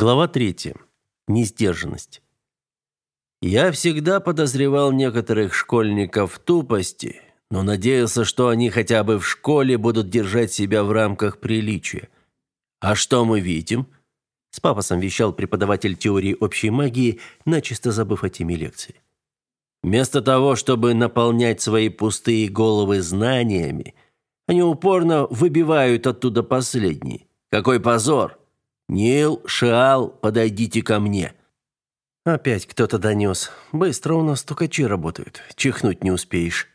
Глава 3. Несдержанность. Я всегда подозревал некоторых школьников в тупости, но надеялся, что они хотя бы в школе будут держать себя в рамках приличия. А что мы видим? С пафосом вещал преподаватель теории общей магии, начисто забыв о теме лекции. Вместо того, чтобы наполнять свои пустые головы знаниями, они упорно выбивают оттуда последние. Какой позор! «Нил, Шиал, подойдите ко мне». Опять кто-то донес. Быстро у нас стукачи работают. Чихнуть не успеешь.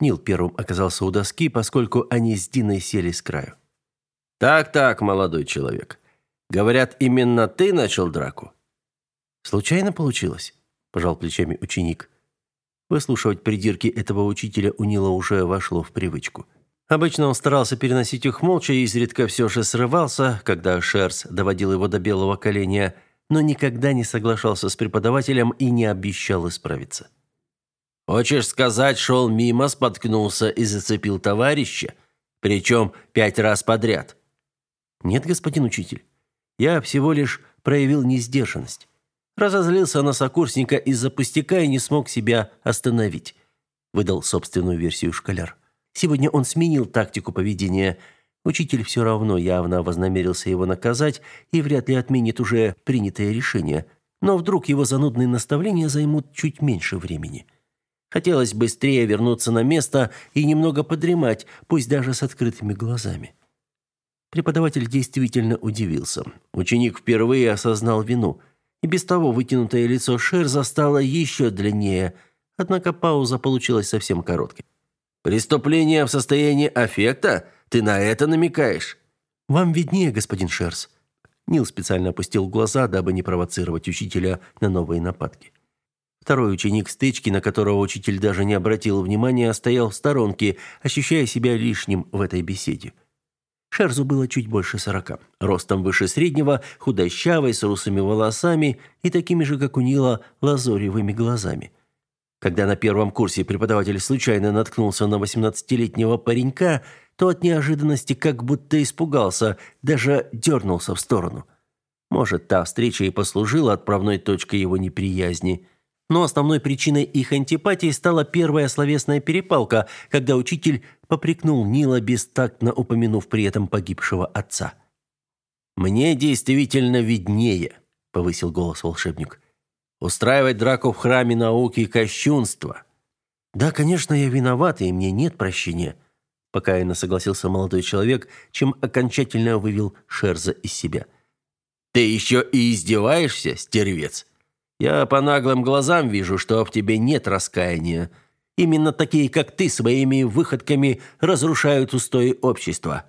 Нил первым оказался у доски, поскольку они с Диной сели с краю. «Так-так, молодой человек. Говорят, именно ты начал драку?» «Случайно получилось?» – пожал плечами ученик. Выслушивать придирки этого учителя у Нила уже вошло в привычку. Обычно он старался переносить их молча и изредка все же срывался, когда Шерс доводил его до белого коленя, но никогда не соглашался с преподавателем и не обещал исправиться. «Хочешь сказать, шел мимо, споткнулся и зацепил товарища? Причем пять раз подряд?» «Нет, господин учитель. Я всего лишь проявил несдержанность. Разозлился на сокурсника из-за пустяка и не смог себя остановить», выдал собственную версию школяр. Сегодня он сменил тактику поведения. Учитель все равно явно вознамерился его наказать и вряд ли отменит уже принятое решение. Но вдруг его занудные наставления займут чуть меньше времени. Хотелось быстрее вернуться на место и немного подремать, пусть даже с открытыми глазами. Преподаватель действительно удивился. Ученик впервые осознал вину. И без того вытянутое лицо Шерза стало еще длиннее, однако пауза получилась совсем короткой. Преступление в состоянии аффекта? Ты на это намекаешь? Вам виднее, господин Шерс. Нил специально опустил глаза, дабы не провоцировать учителя на новые нападки. Второй ученик стычки, на которого учитель даже не обратил внимания, стоял в сторонке, ощущая себя лишним в этой беседе. Шерзу было чуть больше сорока, ростом выше среднего, худощавый, с русыми волосами и такими же, как у Нила, лазоревыми глазами – когда на первом курсе преподаватель случайно наткнулся на восемнадцатилетнего паренька, то от неожиданности как будто испугался, даже дернулся в сторону. Может, та встреча и послужила отправной точкой его неприязни. Но основной причиной их антипатии стала первая словесная перепалка, когда учитель попрекнул Нила, бестактно упомянув при этом погибшего отца. «Мне действительно виднее», — повысил голос волшебник. Устраивать драку в храме науки и кощунство. Да, конечно, я виноват, и мне нет прощения, покаянно согласился молодой человек, чем окончательно вывел Шерза из себя. Ты еще и издеваешься, стервец? Я по наглым глазам вижу, что в тебе нет раскаяния. Именно такие, как ты, своими выходками разрушают устои общества.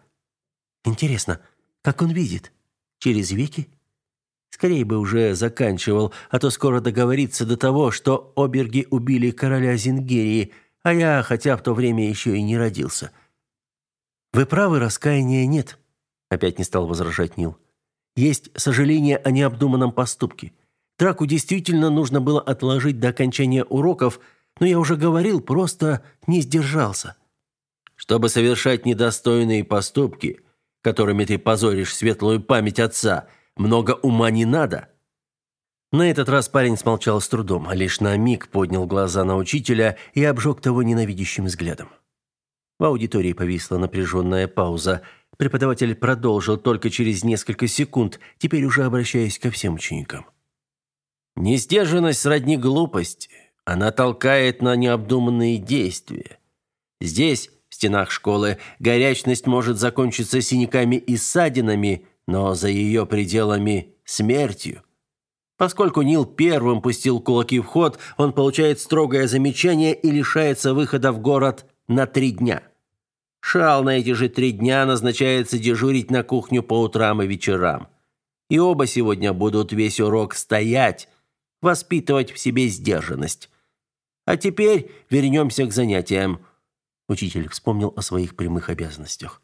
Интересно, как он видит? Через веки? Скорее бы уже заканчивал, а то скоро договорится до того, что оберги убили короля Зингерии, а я, хотя в то время еще и не родился. Вы правы, раскаяния нет, опять не стал возражать Нил. Есть сожаление о необдуманном поступке. Драку действительно нужно было отложить до окончания уроков, но я уже говорил, просто не сдержался. Чтобы совершать недостойные поступки, которыми ты позоришь светлую память отца – много ума не надо». На этот раз парень смолчал с трудом, а лишь на миг поднял глаза на учителя и обжег того ненавидящим взглядом. В аудитории повисла напряженная пауза. Преподаватель продолжил только через несколько секунд, теперь уже обращаясь ко всем ученикам. «Несдержанность сродни глупости. Она толкает на необдуманные действия. Здесь, в стенах школы, горячность может закончиться синяками и ссадинами, но за ее пределами смертью. Поскольку Нил первым пустил кулаки в ход, он получает строгое замечание и лишается выхода в город на три дня. Шал на эти же три дня назначается дежурить на кухню по утрам и вечерам. И оба сегодня будут весь урок стоять, воспитывать в себе сдержанность. А теперь вернемся к занятиям. Учитель вспомнил о своих прямых обязанностях.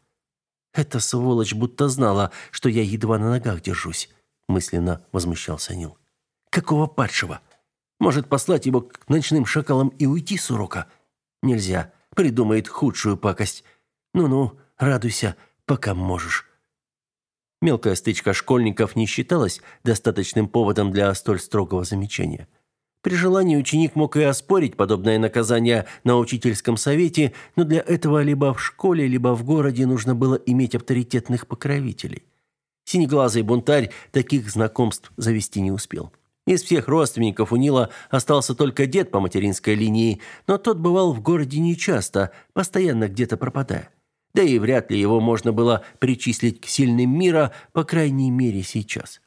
Эта сволочь будто знала, что я едва на ногах держусь, мысленно возмущался Нил. Какого падшего? Может, послать его к ночным шакалам и уйти с урока? Нельзя. Придумает худшую пакость. Ну-ну, радуйся, пока можешь. Мелкая стычка школьников не считалась достаточным поводом для столь строгого замечания. При желании ученик мог и оспорить подобное наказание на учительском совете, но для этого либо в школе, либо в городе нужно было иметь авторитетных покровителей. Синеглазый бунтарь таких знакомств завести не успел. Из всех родственников у Нила остался только дед по материнской линии, но тот бывал в городе нечасто, постоянно где-то пропадая. Да и вряд ли его можно было причислить к сильным мира, по крайней мере сейчас.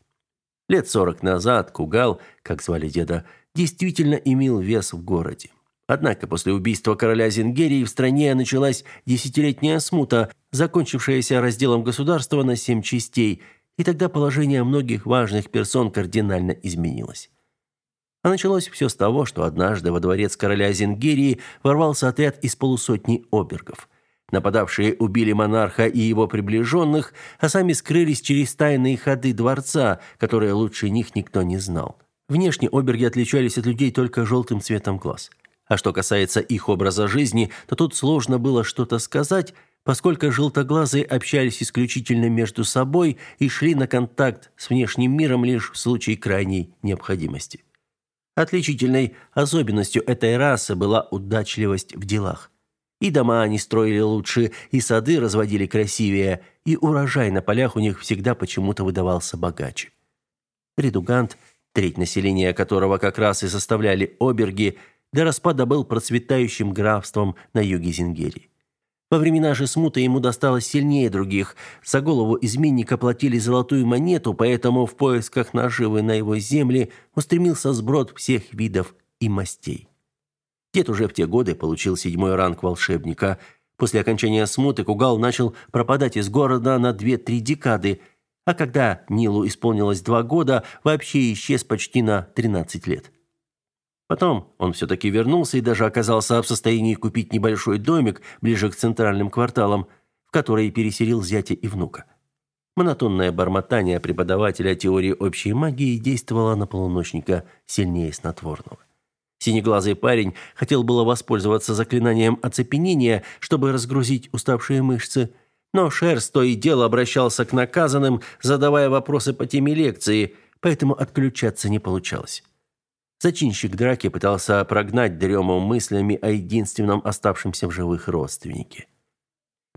Лет сорок назад Кугал, как звали деда, действительно имел вес в городе. Однако после убийства короля Зингерии в стране началась десятилетняя смута, закончившаяся разделом государства на семь частей – и тогда положение многих важных персон кардинально изменилось. А началось все с того, что однажды во дворец короля Зингерии ворвался отряд из полусотни обергов. Нападавшие убили монарха и его приближенных, а сами скрылись через тайные ходы дворца, которые лучше них никто не знал. Внешне оберги отличались от людей только желтым цветом глаз. А что касается их образа жизни, то тут сложно было что-то сказать – поскольку желтоглазые общались исключительно между собой и шли на контакт с внешним миром лишь в случае крайней необходимости. Отличительной особенностью этой расы была удачливость в делах. И дома они строили лучше, и сады разводили красивее, и урожай на полях у них всегда почему-то выдавался богаче. Редугант, треть населения которого как раз и составляли оберги, до распада был процветающим графством на юге Зингерии. Во времена же смуты ему досталось сильнее других. За голову изменника платили золотую монету, поэтому в поисках наживы на его земле устремился сброд всех видов и мастей. Дед уже в те годы получил седьмой ранг волшебника. После окончания смуты Кугал начал пропадать из города на две-три декады, а когда Нилу исполнилось два года, вообще исчез почти на 13 лет. Потом он все-таки вернулся и даже оказался в состоянии купить небольшой домик ближе к центральным кварталам, в который переселил зятя и внука. Монотонное бормотание преподавателя теории общей магии действовало на полуночника сильнее снотворного. Синеглазый парень хотел было воспользоваться заклинанием оцепенения, чтобы разгрузить уставшие мышцы, но Шерс то и дело обращался к наказанным, задавая вопросы по теме лекции, поэтому отключаться не получалось. Зачинщик драки пытался прогнать дрему мыслями о единственном оставшемся в живых родственнике.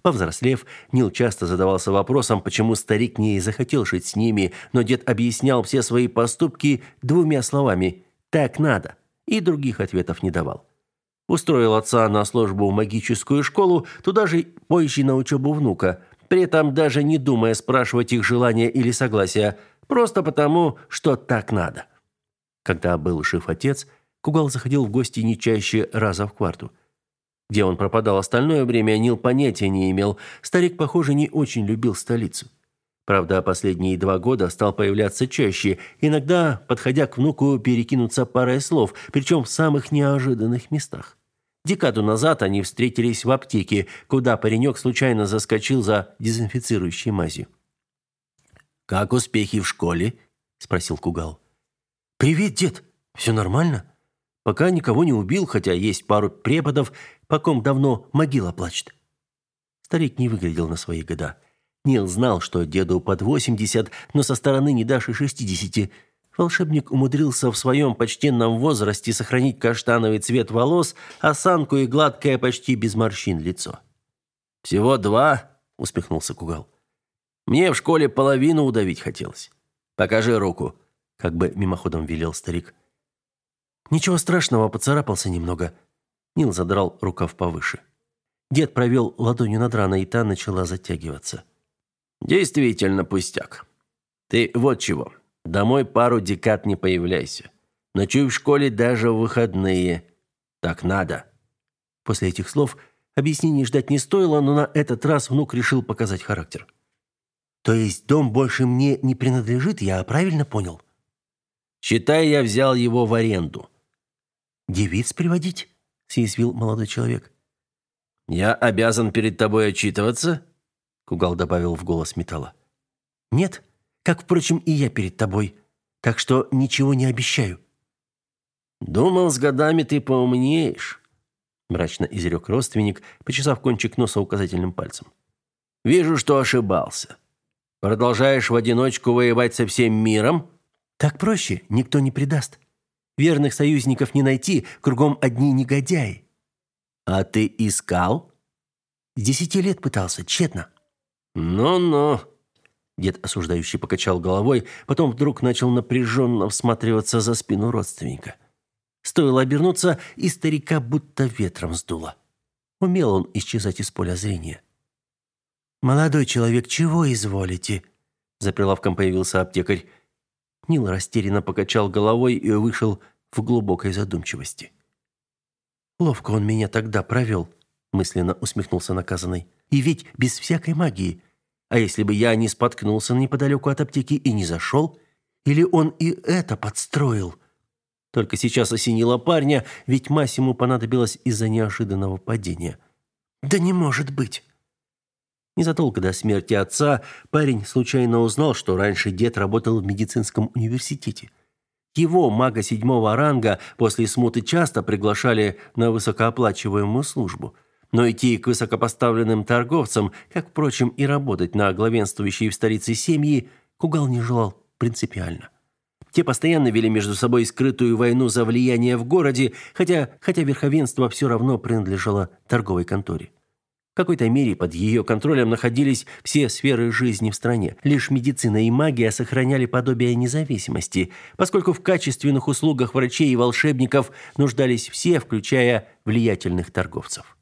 Повзрослев, Нил часто задавался вопросом, почему старик не захотел жить с ними, но дед объяснял все свои поступки двумя словами «так надо» и других ответов не давал. Устроил отца на службу в магическую школу, туда же позже на учебу внука, при этом даже не думая спрашивать их желания или согласия, просто потому, что так надо. Когда был жив отец, Кугал заходил в гости не чаще раза в кварту. Где он пропадал остальное время, Нил понятия не имел. Старик, похоже, не очень любил столицу. Правда, последние два года стал появляться чаще, иногда, подходя к внуку, перекинуться парой слов, причем в самых неожиданных местах. Декаду назад они встретились в аптеке, куда паренек случайно заскочил за дезинфицирующей мазью. «Как успехи в школе?» – спросил Кугал. «Привет, дед! Все нормально? Пока никого не убил, хотя есть пару преподов, по ком давно могила плачет». Старик не выглядел на свои года. Нил знал, что деду под 80, но со стороны не дашь и 60. Волшебник умудрился в своем почтенном возрасте сохранить каштановый цвет волос, осанку и гладкое почти без морщин лицо. «Всего два?» – усмехнулся Кугал. «Мне в школе половину удавить хотелось. Покажи руку» как бы мимоходом велел старик. Ничего страшного, поцарапался немного. Нил задрал рукав повыше. Дед провел ладонью над раной, и та начала затягиваться. Действительно пустяк. Ты вот чего. Домой пару декад не появляйся. Ночуй в школе даже в выходные. Так надо. После этих слов объяснений ждать не стоило, но на этот раз внук решил показать характер. То есть дом больше мне не принадлежит, я правильно понял? Считай, я взял его в аренду. Девиц приводить? съязвил молодой человек. Я обязан перед тобой отчитываться? Кугал добавил в голос металла. Нет, как впрочем и я перед тобой. Так что ничего не обещаю. Думал, с годами ты поумнеешь, мрачно изрек родственник, почесав кончик носа указательным пальцем. Вижу, что ошибался. Продолжаешь в одиночку воевать со всем миром? Так проще, никто не предаст. Верных союзников не найти, кругом одни негодяи. А ты искал? Десяти лет пытался, тщетно. Ну-ну. Дед осуждающий покачал головой, потом вдруг начал напряженно всматриваться за спину родственника. Стоило обернуться, и старика будто ветром сдуло. Умел он исчезать из поля зрения. «Молодой человек, чего изволите?» За прилавком появился аптекарь. Нил растерянно покачал головой и вышел в глубокой задумчивости. «Ловко он меня тогда провел», — мысленно усмехнулся наказанный. «И ведь без всякой магии. А если бы я не споткнулся неподалеку от аптеки и не зашел? Или он и это подстроил?» Только сейчас осенило парня, ведь Масиму понадобилось из-за неожиданного падения. «Да не может быть!» Незадолго до смерти отца парень случайно узнал, что раньше дед работал в медицинском университете. Его, мага седьмого ранга, после смуты часто приглашали на высокооплачиваемую службу. Но идти к высокопоставленным торговцам, как, впрочем, и работать на главенствующей в столице семьи, Кугал не желал принципиально. Те постоянно вели между собой скрытую войну за влияние в городе, хотя, хотя верховенство все равно принадлежало торговой конторе. В какой-то мере под ее контролем находились все сферы жизни в стране. Лишь медицина и магия сохраняли подобие независимости, поскольку в качественных услугах врачей и волшебников нуждались все, включая влиятельных торговцев.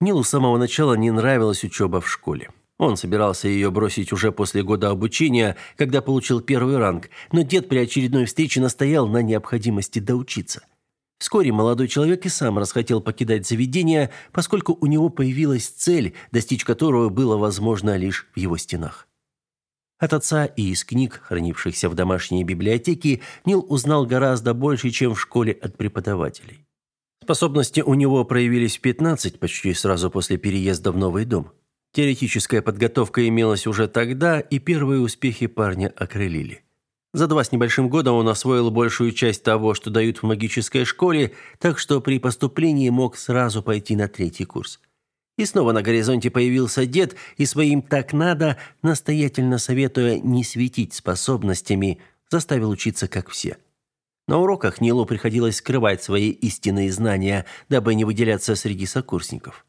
Нилу с самого начала не нравилась учеба в школе. Он собирался ее бросить уже после года обучения, когда получил первый ранг, но дед при очередной встрече настоял на необходимости доучиться – Вскоре молодой человек и сам расхотел покидать заведение, поскольку у него появилась цель, достичь которую было возможно лишь в его стенах. От отца и из книг, хранившихся в домашней библиотеке, Нил узнал гораздо больше, чем в школе от преподавателей. Способности у него проявились в 15, почти сразу после переезда в новый дом. Теоретическая подготовка имелась уже тогда, и первые успехи парня окрылили. За два с небольшим года он освоил большую часть того, что дают в магической школе, так что при поступлении мог сразу пойти на третий курс. И снова на горизонте появился дед и своим «так надо», настоятельно советуя не светить способностями, заставил учиться как все. На уроках Нилу приходилось скрывать свои истинные знания, дабы не выделяться среди сокурсников.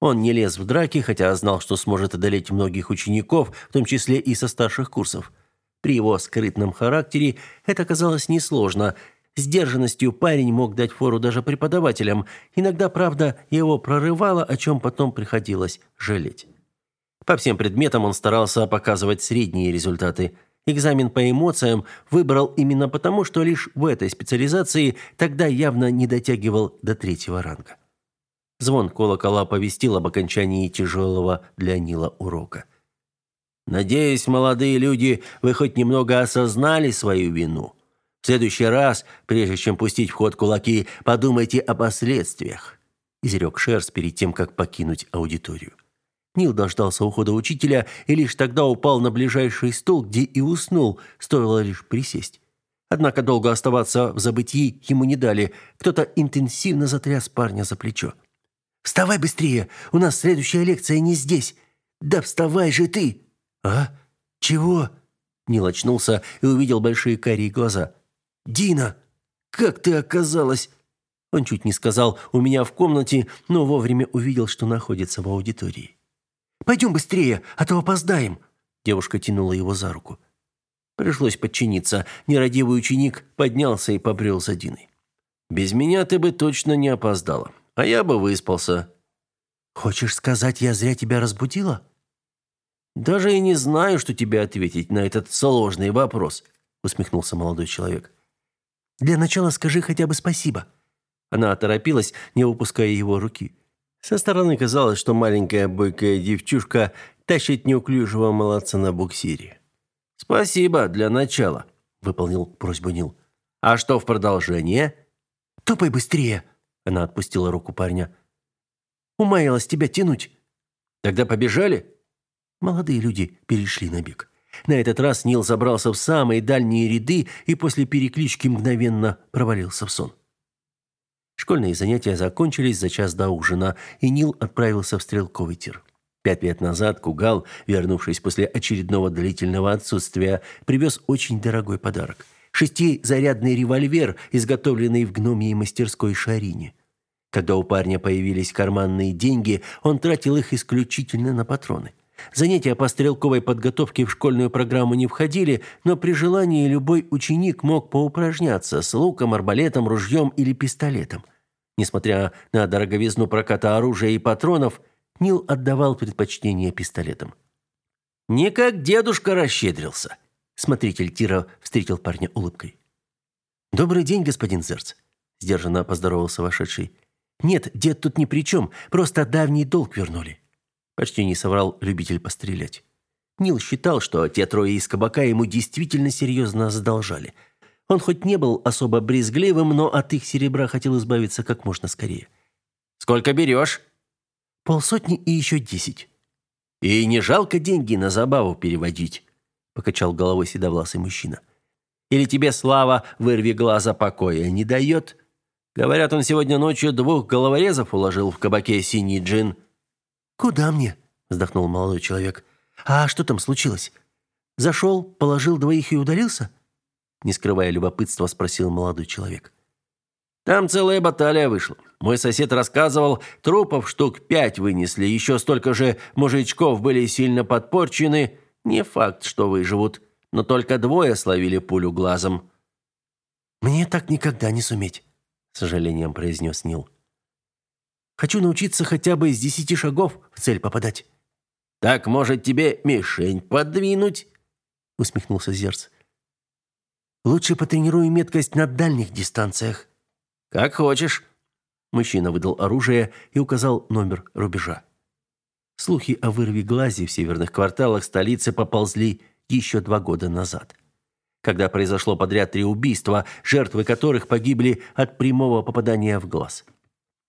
Он не лез в драки, хотя знал, что сможет одолеть многих учеников, в том числе и со старших курсов. При его скрытном характере это казалось несложно. Сдержанностью парень мог дать фору даже преподавателям. Иногда, правда, его прорывало, о чем потом приходилось жалеть. По всем предметам он старался показывать средние результаты. Экзамен по эмоциям выбрал именно потому, что лишь в этой специализации тогда явно не дотягивал до третьего ранга. Звон колокола повестил об окончании тяжелого для Нила урока. Надеюсь, молодые люди, вы хоть немного осознали свою вину. В следующий раз, прежде чем пустить в ход кулаки, подумайте о последствиях», – изрек Шерс перед тем, как покинуть аудиторию. Нил дождался ухода учителя и лишь тогда упал на ближайший стул, где и уснул, стоило лишь присесть. Однако долго оставаться в забытии ему не дали. Кто-то интенсивно затряс парня за плечо. «Вставай быстрее! У нас следующая лекция не здесь! Да вставай же ты!» «А? Чего?» Нил очнулся и увидел большие карие глаза. «Дина, как ты оказалась?» Он чуть не сказал «у меня в комнате», но вовремя увидел, что находится в аудитории. «Пойдем быстрее, а то опоздаем!» Девушка тянула его за руку. Пришлось подчиниться. Нерадивый ученик поднялся и побрел за Диной. «Без меня ты бы точно не опоздала, а я бы выспался». «Хочешь сказать, я зря тебя разбудила?» Даже и не знаю, что тебе ответить на этот сложный вопрос, усмехнулся молодой человек. Для начала скажи хотя бы спасибо. Она оторопилась, не выпуская его руки. Со стороны казалось, что маленькая бойкая девчушка тащит неуклюжего молодца на буксире. Спасибо для начала, выполнил просьбу Нил. А что в продолжение? Топай быстрее, она отпустила руку парня. Умаялась тебя тянуть. Тогда побежали? Молодые люди перешли на бег. На этот раз Нил забрался в самые дальние ряды и после переклички мгновенно провалился в сон. Школьные занятия закончились за час до ужина, и Нил отправился в стрелковый тир. Пять лет назад Кугал, вернувшись после очередного длительного отсутствия, привез очень дорогой подарок. Шестизарядный револьвер, изготовленный в гномьей мастерской Шарине. Когда у парня появились карманные деньги, он тратил их исключительно на патроны. Занятия по стрелковой подготовке в школьную программу не входили, но при желании любой ученик мог поупражняться с луком, арбалетом, ружьем или пистолетом. Несмотря на дороговизну проката оружия и патронов, Нил отдавал предпочтение пистолетам. «Не как дедушка расщедрился», — смотритель тира встретил парня улыбкой. «Добрый день, господин Зерц», — сдержанно поздоровался вошедший. «Нет, дед тут ни при чем, просто давний долг вернули». Почти не соврал любитель пострелять. Нил считал, что те трое из кабака ему действительно серьезно задолжали. Он хоть не был особо брезгливым, но от их серебра хотел избавиться как можно скорее. «Сколько берешь?» «Полсотни и еще десять». «И не жалко деньги на забаву переводить?» покачал головой седовласый мужчина. «Или тебе слава вырви глаза покоя не дает?» Говорят, он сегодня ночью двух головорезов уложил в кабаке «Синий джин». «Куда мне?» – вздохнул молодой человек. «А что там случилось? Зашел, положил двоих и удалился?» Не скрывая любопытства, спросил молодой человек. «Там целая баталия вышла. Мой сосед рассказывал, трупов штук пять вынесли, еще столько же мужичков были сильно подпорчены. Не факт, что выживут, но только двое словили пулю глазом». «Мне так никогда не суметь», – сожалением произнес Нил. Хочу научиться хотя бы из десяти шагов в цель попадать». «Так, может, тебе мишень подвинуть?» усмехнулся Зерц. «Лучше потренирую меткость на дальних дистанциях». «Как хочешь». Мужчина выдал оружие и указал номер рубежа. Слухи о вырве глази в северных кварталах столицы поползли еще два года назад. Когда произошло подряд три убийства, жертвы которых погибли от прямого попадания в глаз –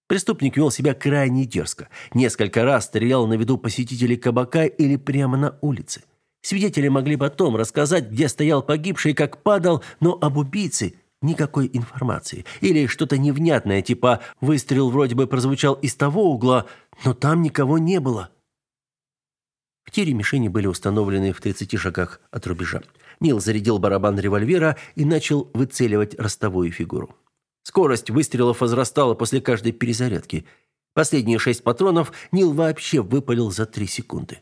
Преступник вел себя крайне дерзко. Несколько раз стрелял на виду посетителей кабака или прямо на улице. Свидетели могли потом рассказать, где стоял погибший, как падал, но об убийце никакой информации. Или что-то невнятное, типа выстрел вроде бы прозвучал из того угла, но там никого не было. В тире мишени были установлены в 30 шагах от рубежа. Нил зарядил барабан револьвера и начал выцеливать ростовую фигуру. Скорость выстрелов возрастала после каждой перезарядки. Последние шесть патронов Нил вообще выпалил за три секунды.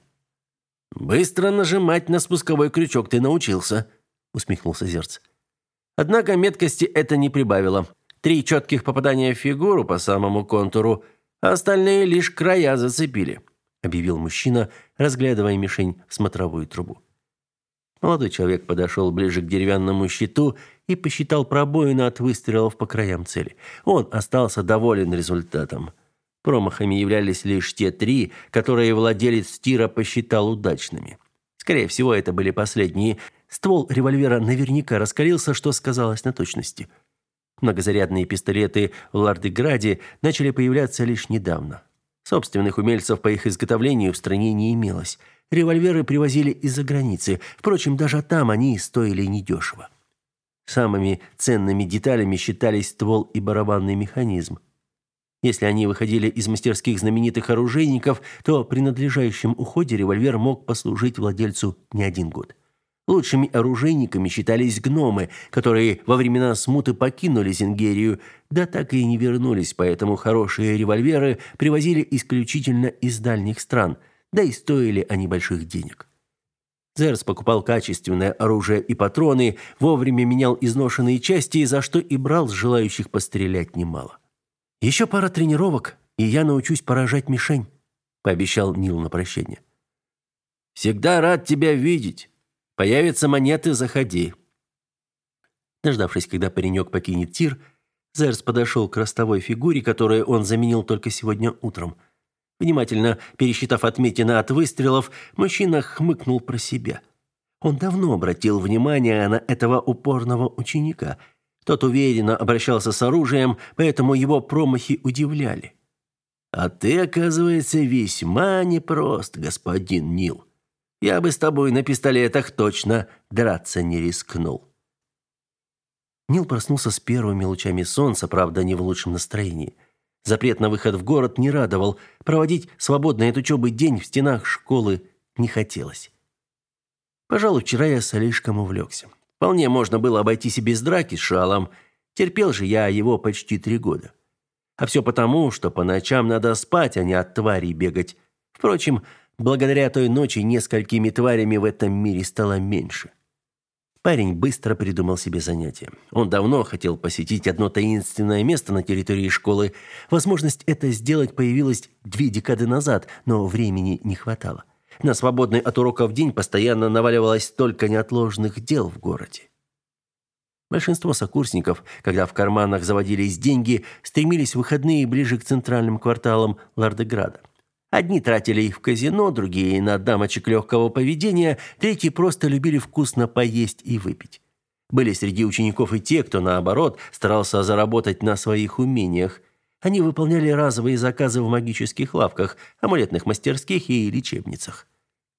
«Быстро нажимать на спусковой крючок ты научился», — усмехнулся Зерц. Однако меткости это не прибавило. Три четких попадания в фигуру по самому контуру, а остальные лишь края зацепили, объявил мужчина, разглядывая мишень в смотровую трубу. Молодой человек подошел ближе к деревянному щиту и посчитал пробоины от выстрелов по краям цели. Он остался доволен результатом. Промахами являлись лишь те три, которые владелец тира посчитал удачными. Скорее всего, это были последние. Ствол револьвера наверняка раскалился, что сказалось на точности. Многозарядные пистолеты в Лардеграде начали появляться лишь недавно. Собственных умельцев по их изготовлению в стране не имелось – Револьверы привозили из-за границы. Впрочем, даже там они стоили недешево. Самыми ценными деталями считались ствол и барабанный механизм. Если они выходили из мастерских знаменитых оружейников, то при надлежащем уходе револьвер мог послужить владельцу не один год. Лучшими оружейниками считались гномы, которые во времена смуты покинули Зингерию, да так и не вернулись, поэтому хорошие револьверы привозили исключительно из дальних стран – да и стоили они больших денег. Зерс покупал качественное оружие и патроны, вовремя менял изношенные части, за что и брал с желающих пострелять немало. «Еще пара тренировок, и я научусь поражать мишень», – пообещал Нил на прощание. «Всегда рад тебя видеть. Появятся монеты, заходи». Дождавшись, когда паренек покинет тир, Зерс подошел к ростовой фигуре, которую он заменил только сегодня утром – Внимательно пересчитав отметины от выстрелов, мужчина хмыкнул про себя. Он давно обратил внимание на этого упорного ученика. Тот уверенно обращался с оружием, поэтому его промахи удивляли. «А ты, оказывается, весьма непрост, господин Нил. Я бы с тобой на пистолетах точно драться не рискнул». Нил проснулся с первыми лучами солнца, правда, не в лучшем настроении – Запрет на выход в город не радовал, проводить свободный от учебы день в стенах школы не хотелось. Пожалуй, вчера я слишком увлекся. Вполне можно было обойтись и без драки с шалом. Терпел же я его почти три года. А все потому, что по ночам надо спать, а не от тварей бегать. Впрочем, благодаря той ночи несколькими тварями в этом мире стало меньше. Парень быстро придумал себе занятие. Он давно хотел посетить одно таинственное место на территории школы. Возможность это сделать появилась две декады назад, но времени не хватало. На свободный от уроков день постоянно наваливалось столько неотложных дел в городе. Большинство сокурсников, когда в карманах заводились деньги, стремились в выходные ближе к центральным кварталам Лардеграда. Одни тратили их в казино, другие на дамочек легкого поведения, третьи просто любили вкусно поесть и выпить. Были среди учеников и те, кто, наоборот, старался заработать на своих умениях. Они выполняли разовые заказы в магических лавках, амулетных мастерских и лечебницах.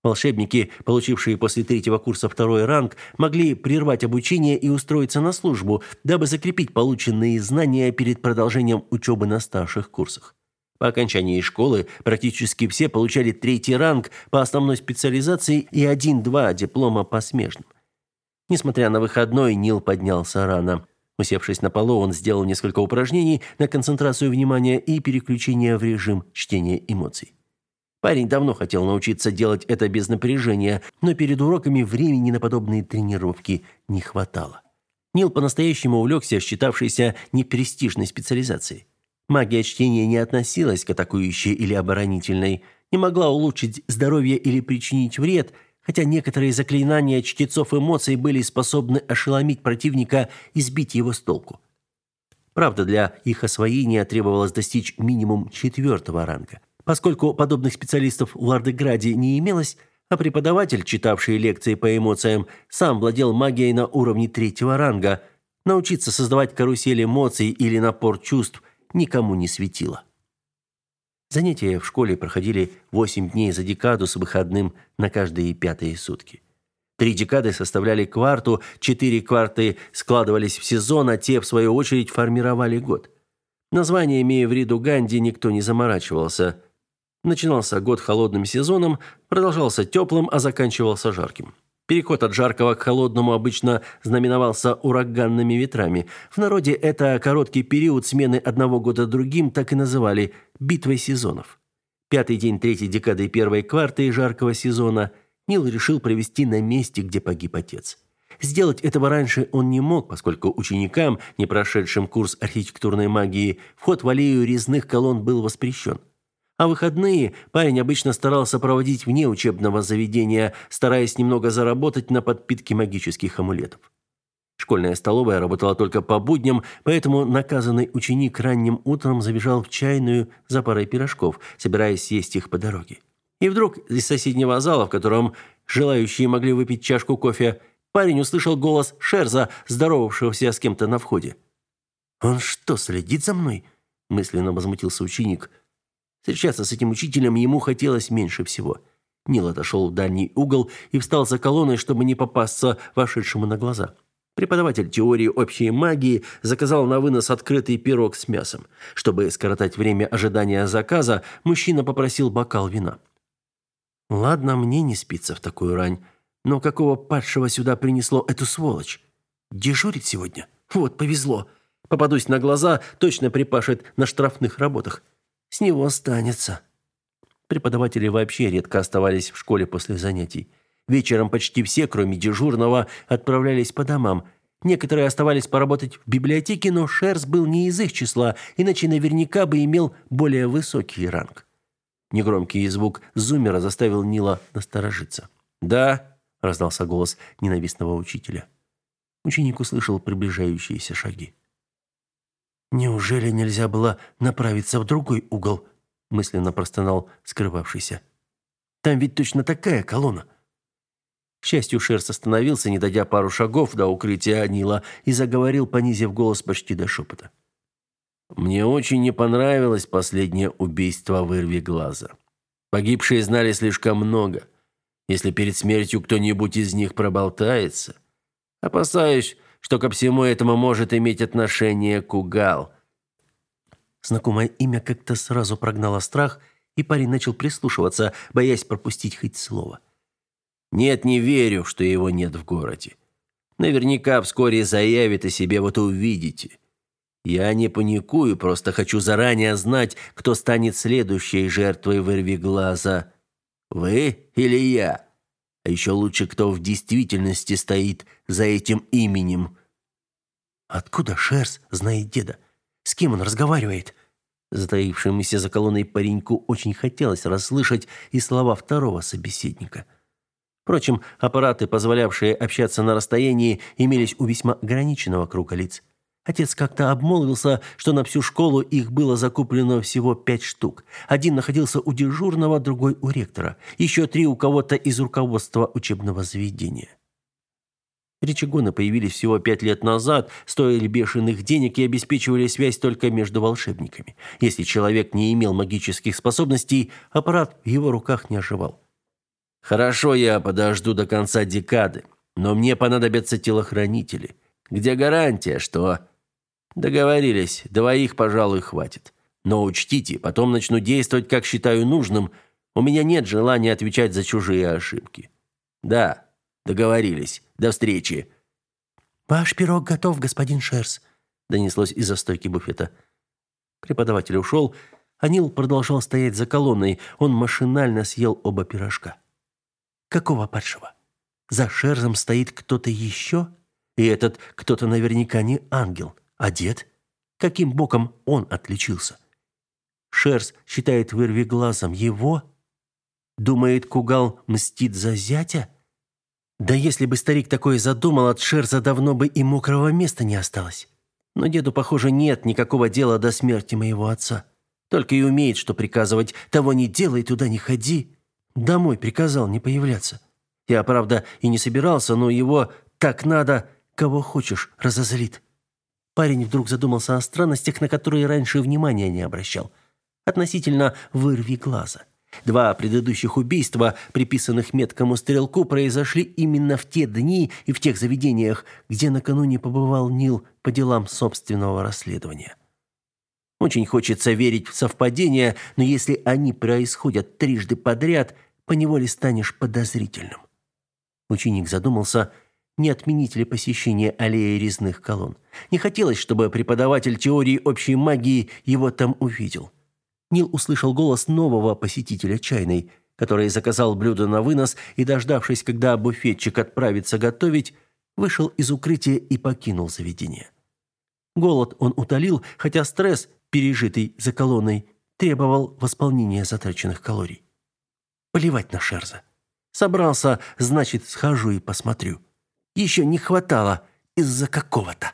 Волшебники, получившие после третьего курса второй ранг, могли прервать обучение и устроиться на службу, дабы закрепить полученные знания перед продолжением учебы на старших курсах. По окончании школы практически все получали третий ранг по основной специализации и один-два диплома по смежным. Несмотря на выходной, Нил поднялся рано. Усевшись на полу, он сделал несколько упражнений на концентрацию внимания и переключение в режим чтения эмоций. Парень давно хотел научиться делать это без напряжения, но перед уроками времени на подобные тренировки не хватало. Нил по-настоящему увлекся считавшейся непрестижной специализацией. Магия чтения не относилась к атакующей или оборонительной, не могла улучшить здоровье или причинить вред, хотя некоторые заклинания чтецов эмоций были способны ошеломить противника и сбить его с толку. Правда, для их освоения требовалось достичь минимум четвертого ранга. Поскольку подобных специалистов в Лардеграде не имелось, а преподаватель, читавший лекции по эмоциям, сам владел магией на уровне третьего ранга, научиться создавать карусель эмоций или напор чувств никому не светило. Занятия в школе проходили 8 дней за декаду с выходным на каждые пятые сутки. Три декады составляли кварту, четыре кварты складывались в сезон, а те, в свою очередь, формировали год. Названиями в Риду Ганди никто не заморачивался – Начинался год холодным сезоном, продолжался теплым, а заканчивался жарким. Переход от жаркого к холодному обычно знаменовался ураганными ветрами. В народе это короткий период смены одного года другим так и называли «битвой сезонов». Пятый день третьей декады первой кварты жаркого сезона Нил решил провести на месте, где погиб отец. Сделать этого раньше он не мог, поскольку ученикам, не прошедшим курс архитектурной магии, вход в аллею резных колонн был воспрещен. А выходные парень обычно старался проводить вне учебного заведения, стараясь немного заработать на подпитке магических амулетов. Школьная столовая работала только по будням, поэтому наказанный ученик ранним утром забежал в чайную за парой пирожков, собираясь съесть их по дороге. И вдруг из соседнего зала, в котором желающие могли выпить чашку кофе, парень услышал голос Шерза, здоровавшегося с кем-то на входе. «Он что, следит за мной?» – мысленно возмутился ученик – Встречаться с этим учителем ему хотелось меньше всего. Нил отошел в дальний угол и встал за колонной, чтобы не попасться вошедшему на глаза. Преподаватель теории общей магии заказал на вынос открытый пирог с мясом. Чтобы скоротать время ожидания заказа, мужчина попросил бокал вина. «Ладно, мне не спится в такую рань, но какого падшего сюда принесло эту сволочь? Дежурит сегодня? Вот повезло. Попадусь на глаза, точно припашет на штрафных работах. С него останется. Преподаватели вообще редко оставались в школе после занятий. Вечером почти все, кроме дежурного, отправлялись по домам. Некоторые оставались поработать в библиотеке, но Шерс был не из их числа, иначе наверняка бы имел более высокий ранг. Негромкий звук зуммера заставил Нила насторожиться. «Да», — раздался голос ненавистного учителя. Ученик услышал приближающиеся шаги. Неужели нельзя было направиться в другой угол? мысленно простонал скрывавшийся. Там ведь точно такая колонна. К счастью, Шерс остановился, не дойдя пару шагов до укрытия Анила, и заговорил, понизив голос почти до шепота. «Мне очень не понравилось последнее убийство вырви глаза. Погибшие знали слишком много. Если перед смертью кто-нибудь из них проболтается, опасаюсь, что ко всему этому может иметь отношение Кугал. Знакомое имя как-то сразу прогнало страх, и парень начал прислушиваться, боясь пропустить хоть слово. «Нет, не верю, что его нет в городе. Наверняка вскоре заявит о себе, вот увидите. Я не паникую, просто хочу заранее знать, кто станет следующей жертвой вырви глаза. Вы или я? А еще лучше, кто в действительности стоит за этим именем». «Откуда Шерс знает деда? С кем он разговаривает?» Затаившемуся за колонной пареньку очень хотелось расслышать и слова второго собеседника. Впрочем, аппараты, позволявшие общаться на расстоянии, имелись у весьма ограниченного круга лиц. Отец как-то обмолвился, что на всю школу их было закуплено всего пять штук. Один находился у дежурного, другой у ректора. Еще три у кого-то из руководства учебного заведения. Речегоны появились всего пять лет назад, стоили бешеных денег и обеспечивали связь только между волшебниками. Если человек не имел магических способностей, аппарат в его руках не оживал. «Хорошо, я подожду до конца декады, но мне понадобятся телохранители. Где гарантия, что...» «Договорились, двоих, пожалуй, хватит. Но учтите, потом начну действовать, как считаю нужным. У меня нет желания отвечать за чужие ошибки». «Да, договорились». До встречи. Ваш пирог готов, господин Шерс, донеслось из-за стойки буфета. Преподаватель ушел, а Нил продолжал стоять за колонной. Он машинально съел оба пирожка. Какого падшего? За Шерзом стоит кто-то еще? И этот кто-то наверняка не ангел, а дед. Каким боком он отличился? Шерс считает вырви глазом его? Думает, Кугал мстит за зятя? Да если бы старик такое задумал, от Шерза давно бы и мокрого места не осталось. Но деду, похоже, нет никакого дела до смерти моего отца. Только и умеет, что приказывать «того не делай, туда не ходи». Домой приказал не появляться. Я, правда, и не собирался, но его «так надо, кого хочешь» разозлит. Парень вдруг задумался о странностях, на которые раньше внимания не обращал. Относительно «вырви глаза». Два предыдущих убийства, приписанных меткому стрелку, произошли именно в те дни и в тех заведениях, где накануне побывал Нил по делам собственного расследования. Очень хочется верить в совпадения, но если они происходят трижды подряд, поневоле станешь подозрительным. Ученик задумался, не отменить ли посещение аллеи резных колонн. Не хотелось, чтобы преподаватель теории общей магии его там увидел. Нил услышал голос нового посетителя чайной, который заказал блюдо на вынос и, дождавшись, когда буфетчик отправится готовить, вышел из укрытия и покинул заведение. Голод он утолил, хотя стресс, пережитый за колонной, требовал восполнения затраченных калорий. Плевать на Шерза. Собрался, значит, схожу и посмотрю. Еще не хватало из-за какого-то.